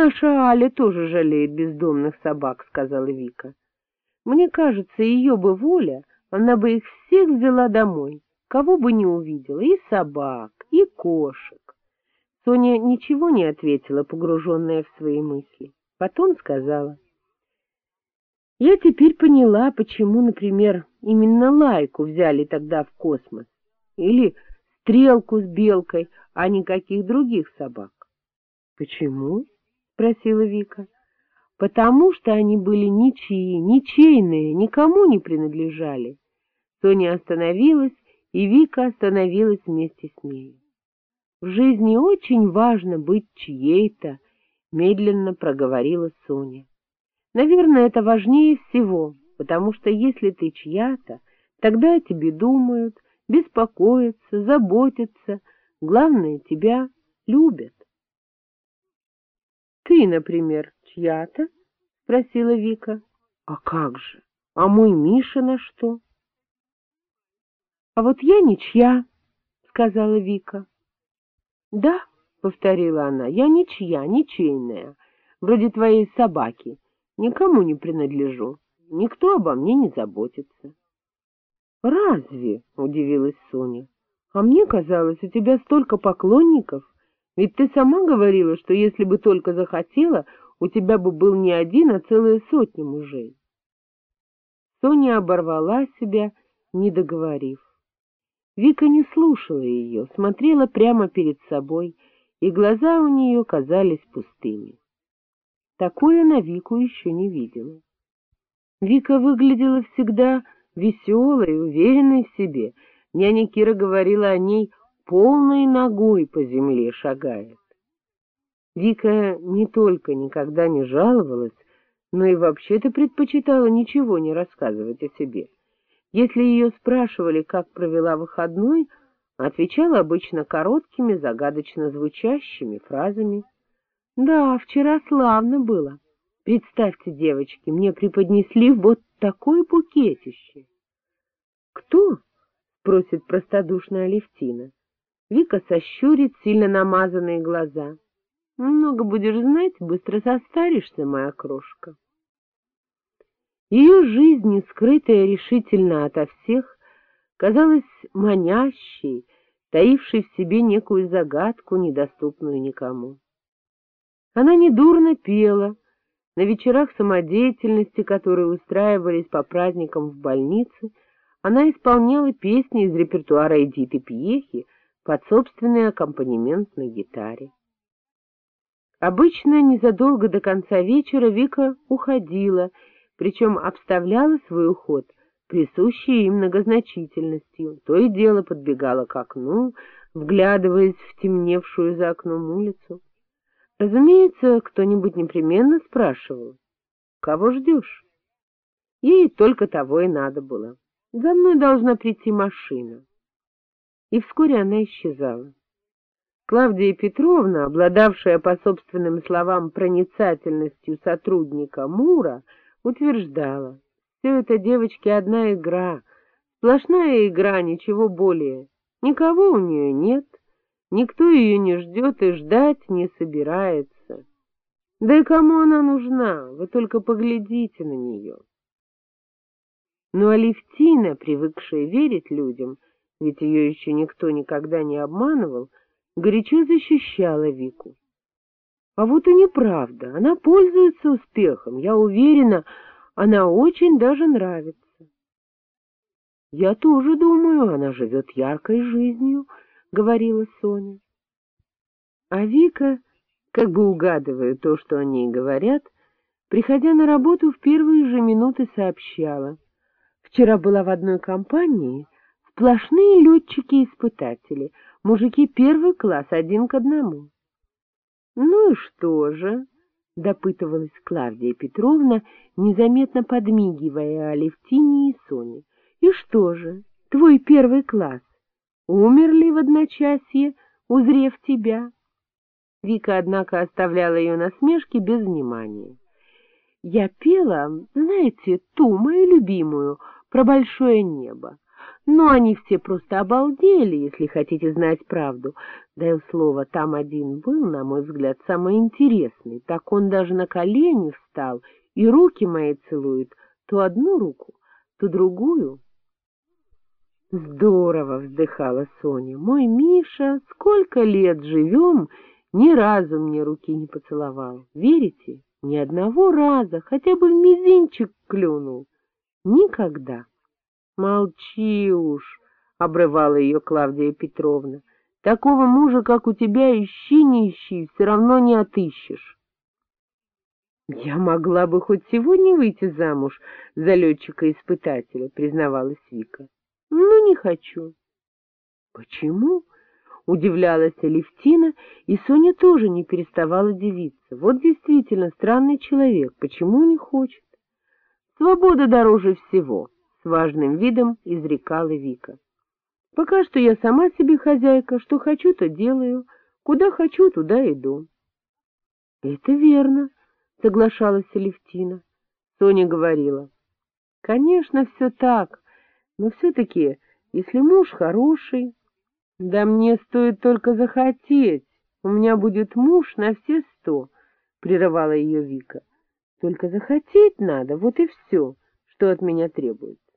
Наша Аля тоже жалеет бездомных собак, — сказала Вика. Мне кажется, ее бы воля, она бы их всех взяла домой, кого бы не увидела, и собак, и кошек. Соня ничего не ответила, погруженная в свои мысли. Потом сказала. Я теперь поняла, почему, например, именно лайку взяли тогда в космос. Или стрелку с белкой, а никаких других собак. — Почему? — спросила Вика. — Потому что они были ничьи, ничейные, никому не принадлежали. Соня остановилась, и Вика остановилась вместе с ней. — В жизни очень важно быть чьей-то, — медленно проговорила Соня. — Наверное, это важнее всего, потому что если ты чья-то, тогда о тебе думают, беспокоятся, заботятся, главное, тебя любят. — Ты, например, чья-то? — спросила Вика. — А как же? А мой Миша на что? — А вот я ничья, — сказала Вика. — Да, — повторила она, — я ничья, ничейная, вроде твоей собаки, никому не принадлежу, никто обо мне не заботится. — Разве? — удивилась Соня. — А мне казалось, у тебя столько поклонников, ведь ты сама говорила, что если бы только захотела, у тебя бы был не один, а целая сотня мужей. Соня оборвала себя, не договорив. Вика не слушала ее, смотрела прямо перед собой, и глаза у нее казались пустыми. Такое на Вику еще не видела. Вика выглядела всегда веселой, уверенной в себе. Няня Кира говорила о ней полной ногой по земле шагает. Вика не только никогда не жаловалась, но и вообще-то предпочитала ничего не рассказывать о себе. Если ее спрашивали, как провела выходной, отвечала обычно короткими, загадочно звучащими фразами. — Да, вчера славно было. Представьте, девочки, мне преподнесли вот такое букетище. — Кто? — спросит простодушная Алевтина. Вика сощурит сильно намазанные глаза. — Много будешь знать, быстро состаришься, моя крошка. Ее жизнь, скрытая решительно ото всех, казалась манящей, таившей в себе некую загадку, недоступную никому. Она недурно пела, на вечерах самодеятельности, которые устраивались по праздникам в больнице, она исполняла песни из репертуара Эдиты Пьехи под собственный аккомпанемент на гитаре. Обычно незадолго до конца вечера Вика уходила, причем обставляла свой уход присущей им многозначительностью, то и дело подбегала к окну, вглядываясь в темневшую за окном улицу. Разумеется, кто-нибудь непременно спрашивал, кого ждешь? Ей только того и надо было. За мной должна прийти машина. И вскоре она исчезала. Клавдия Петровна, обладавшая, по собственным словам, проницательностью сотрудника Мура, утверждала, все это, девочки, одна игра, сплошная игра, ничего более. Никого у нее нет, Никто ее не ждет и ждать не собирается. Да и кому она нужна? Вы только поглядите на нее. Но Алевтина, привыкшая верить людям, ведь ее еще никто никогда не обманывал, горячо защищала Вику. А вот и неправда, она пользуется успехом, я уверена, она очень даже нравится. Я тоже думаю, она живет яркой жизнью, — говорила Соня. А Вика, как бы угадывая то, что о ней говорят, приходя на работу в первые же минуты сообщала. Вчера была в одной компании сплошные летчики-испытатели, мужики первый класс, один к одному. — Ну и что же? — допытывалась Клавдия Петровна, незаметно подмигивая Алевтине и Соне. — И что же? Твой первый класс умерли в одночасье, узрев тебя. Вика, однако, оставляла ее насмешки без внимания. Я пела, знаете, ту, мою любимую, про большое небо. Но они все просто обалдели, если хотите знать правду. Даю слово, там один был, на мой взгляд, самый интересный. Так он даже на колени встал и руки мои целует, то одну руку, то другую. Здорово, вздыхала Соня. Мой Миша, сколько лет живем, ни разу мне руки не поцеловал. Верите? Ни одного раза, хотя бы мизинчик клюнул. Никогда. Молчи уж, обрывала ее Клавдия Петровна. Такого мужа, как у тебя, ищи не ищи, все равно не отыщешь. Я могла бы хоть сегодня выйти замуж за летчика-испытателя, признавалась Вика. Ну, не хочу. Почему? Удивлялась Алевтина, и Соня тоже не переставала дивиться. Вот действительно странный человек, почему не хочет? Свобода дороже всего, важным видом изрекала Вика. Пока что я сама себе хозяйка, что хочу, то делаю, куда хочу, туда иду. — Это верно, — соглашалась Алевтина. Соня говорила. — Конечно, все так, но все-таки, если муж хороший... Да мне стоит только захотеть, у меня будет муж на все сто, — прерывала ее Вика. Только захотеть надо, вот и все, что от меня требуется.